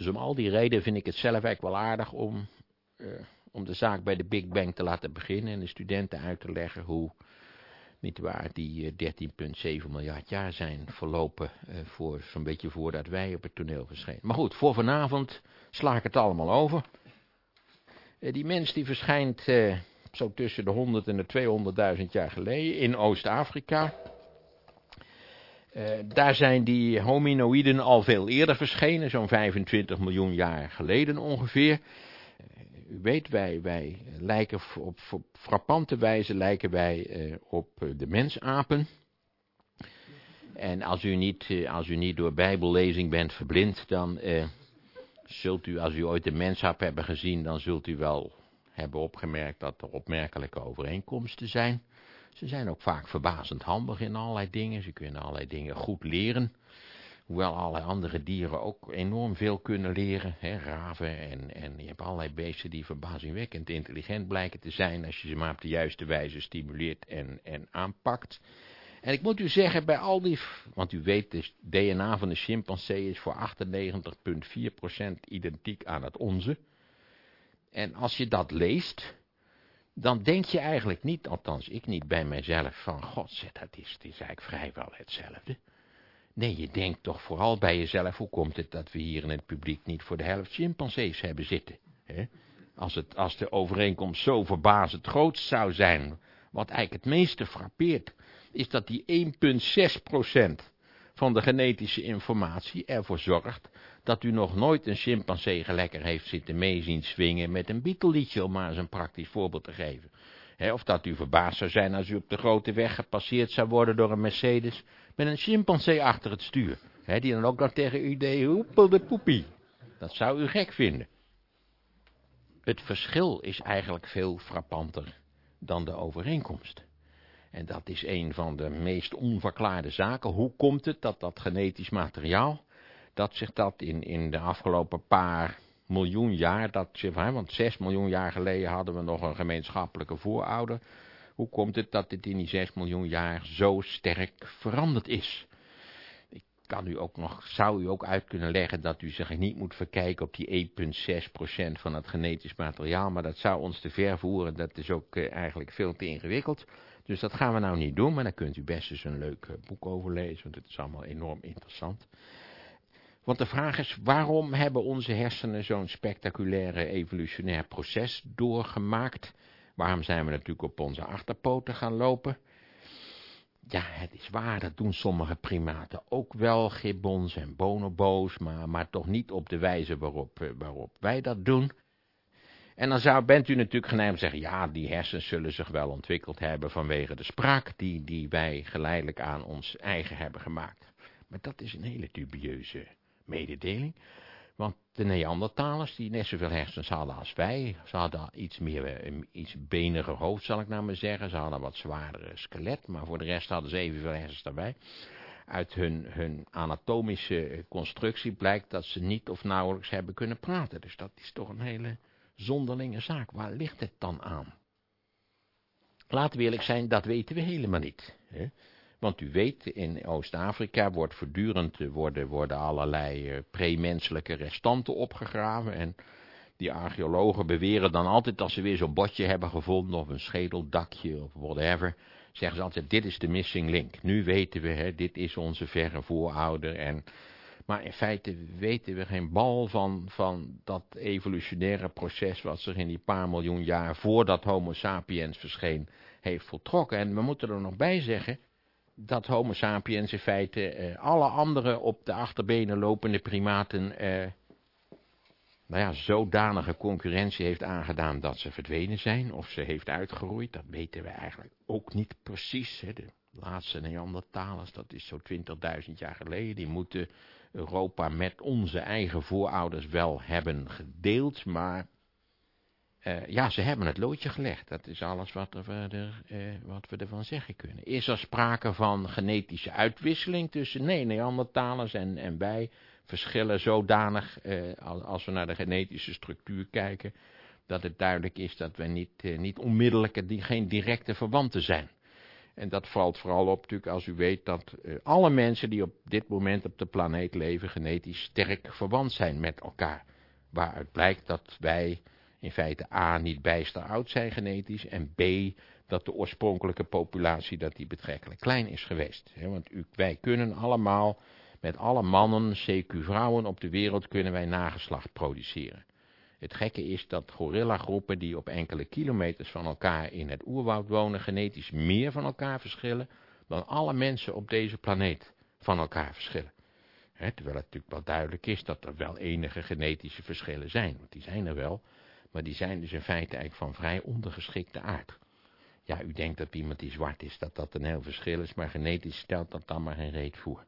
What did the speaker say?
Dus om al die redenen vind ik het zelf eigenlijk wel aardig om, uh, om de zaak bij de Big Bang te laten beginnen en de studenten uit te leggen hoe, niet waar, die 13,7 miljard jaar zijn verlopen uh, voor zo'n beetje voordat wij op het toneel verschenen. Maar goed, voor vanavond sla ik het allemaal over. Die mens die verschijnt zo tussen de 100 en de 200.000 jaar geleden in Oost-Afrika. Uh, daar zijn die hominoïden al veel eerder verschenen, zo'n 25 miljoen jaar geleden ongeveer. Uh, u weet, wij, wij lijken op, frappante wijze lijken wij uh, op de mensapen. En als u niet, als u niet door bijbellezing bent verblind, dan zult u, als u ooit de mensap hebben gezien, dan zult u wel hebben opgemerkt dat er opmerkelijke overeenkomsten zijn. Ze zijn ook vaak verbazend handig in allerlei dingen. Ze kunnen allerlei dingen goed leren. Hoewel allerlei andere dieren ook enorm veel kunnen leren. Hè, raven en, en je hebt allerlei beesten die verbazingwekkend intelligent blijken te zijn. Als je ze maar op de juiste wijze stimuleert en, en aanpakt. En ik moet u zeggen, bij al die, want u weet, het DNA van de chimpansee is voor 98,4% identiek aan het onze. En als je dat leest, dan denk je eigenlijk niet, althans ik niet bij mijzelf, van god, dat is, het is eigenlijk vrijwel hetzelfde. Nee, je denkt toch vooral bij jezelf, hoe komt het dat we hier in het publiek niet voor de helft chimpansees hebben zitten? Hè? Als, het, als de overeenkomst zo verbazend groot zou zijn, wat eigenlijk het meeste frappeert, is dat die 1,6% van de genetische informatie ervoor zorgt dat u nog nooit een chimpansee lekker heeft zitten meezien swingen met een Beatle-liedje, om maar eens een praktisch voorbeeld te geven. of dat u verbaasd zou zijn als u op de grote weg gepasseerd zou worden door een Mercedes met een chimpansee achter het stuur. die dan ook nog tegen u deed, hoepel de poepie. Dat zou u gek vinden. Het verschil is eigenlijk veel frappanter dan de overeenkomst. En dat is een van de meest onverklaarde zaken. Hoe komt het dat dat genetisch materiaal dat zich dat in, in de afgelopen paar miljoen jaar, dat want zes miljoen jaar geleden hadden we nog een gemeenschappelijke voorouder. Hoe komt het dat dit in die zes miljoen jaar zo sterk veranderd is? Ik kan u ook nog, zou u ook uit kunnen leggen dat u zich niet moet verkijken op die 1,6% van het genetisch materiaal, maar dat zou ons te ver voeren, dat is ook uh, eigenlijk veel te ingewikkeld. Dus dat gaan we nou niet doen, maar dan kunt u best eens een leuk uh, boek over lezen, want het is allemaal enorm interessant. Want de vraag is, waarom hebben onze hersenen zo'n spectaculaire evolutionair proces doorgemaakt? Waarom zijn we natuurlijk op onze achterpoten gaan lopen? Ja, het is waar, dat doen sommige primaten ook wel, gibbons en bonobo's, maar, maar toch niet op de wijze waarop, eh, waarop wij dat doen. En dan zou, bent u natuurlijk geneigd te zeggen, ja, die hersens zullen zich wel ontwikkeld hebben vanwege de spraak die, die wij geleidelijk aan ons eigen hebben gemaakt. Maar dat is een hele dubieuze mededeling. Want de Neandertalers, die net zoveel hersens hadden als wij, ze hadden iets meer, een iets beniger hoofd, zal ik nou maar zeggen. Ze hadden wat zwaardere skelet, maar voor de rest hadden ze evenveel hersens dan wij. Uit hun, hun anatomische constructie blijkt dat ze niet of nauwelijks hebben kunnen praten. Dus dat is toch een hele zonderlinge zaak. Waar ligt het dan aan? Laten we eerlijk zijn, dat weten we helemaal niet. Hè? Want u weet, in Oost-Afrika wordt voortdurend, eh, worden, worden allerlei uh, premenselijke restanten opgegraven. En die archeologen beweren dan altijd, als ze weer zo'n botje hebben gevonden, of een schedeldakje, of whatever, zeggen ze altijd, dit is de missing link. Nu weten we, hè, dit is onze verre voorouder. En, maar in feite weten we geen bal van, van dat evolutionaire proces, wat zich in die paar miljoen jaar voordat Homo sapiens verscheen, heeft voltrokken. En we moeten er nog bij zeggen, dat homo sapiens in feite eh, alle andere op de achterbenen lopende primaten eh, nou ja, zodanige concurrentie heeft aangedaan dat ze verdwenen zijn of ze heeft uitgeroeid. Dat weten we eigenlijk ook niet precies. Hè. De laatste Neandertalers, dat is zo 20.000 jaar geleden, die moeten Europa met onze eigen voorouders wel hebben gedeeld, maar uh, ja, ze hebben het loodje gelegd. Dat is alles wat, er, uh, wat we ervan zeggen kunnen. Is er sprake van genetische uitwisseling tussen nee, Neandertalers en, en wij? Verschillen zodanig, uh, als we naar de genetische structuur kijken, dat het duidelijk is dat we niet, niet onmiddellijke, die geen directe verwanten zijn. En dat valt vooral op natuurlijk als u weet dat alle mensen die op dit moment op de planeet leven genetisch sterk verwant zijn met elkaar. Waaruit blijkt dat wij in feite A niet bijster oud zijn genetisch en B dat de oorspronkelijke populatie dat die betrekkelijk klein is geweest. want u, wij kunnen allemaal met alle mannen, CQ vrouwen op de wereld kunnen wij nageslacht produceren. Het gekke is dat gorillagroepen die op enkele kilometers van elkaar in het oerwoud wonen genetisch meer van elkaar verschillen dan alle mensen op deze planeet van elkaar verschillen. terwijl het natuurlijk wel duidelijk is dat er wel enige genetische verschillen zijn, want die zijn er wel, maar die zijn dus in feite eigenlijk van vrij ondergeschikte aard. Ja, u denkt dat iemand die zwart is, dat dat een heel verschil is, maar genetisch stelt dat dan maar geen reet voor.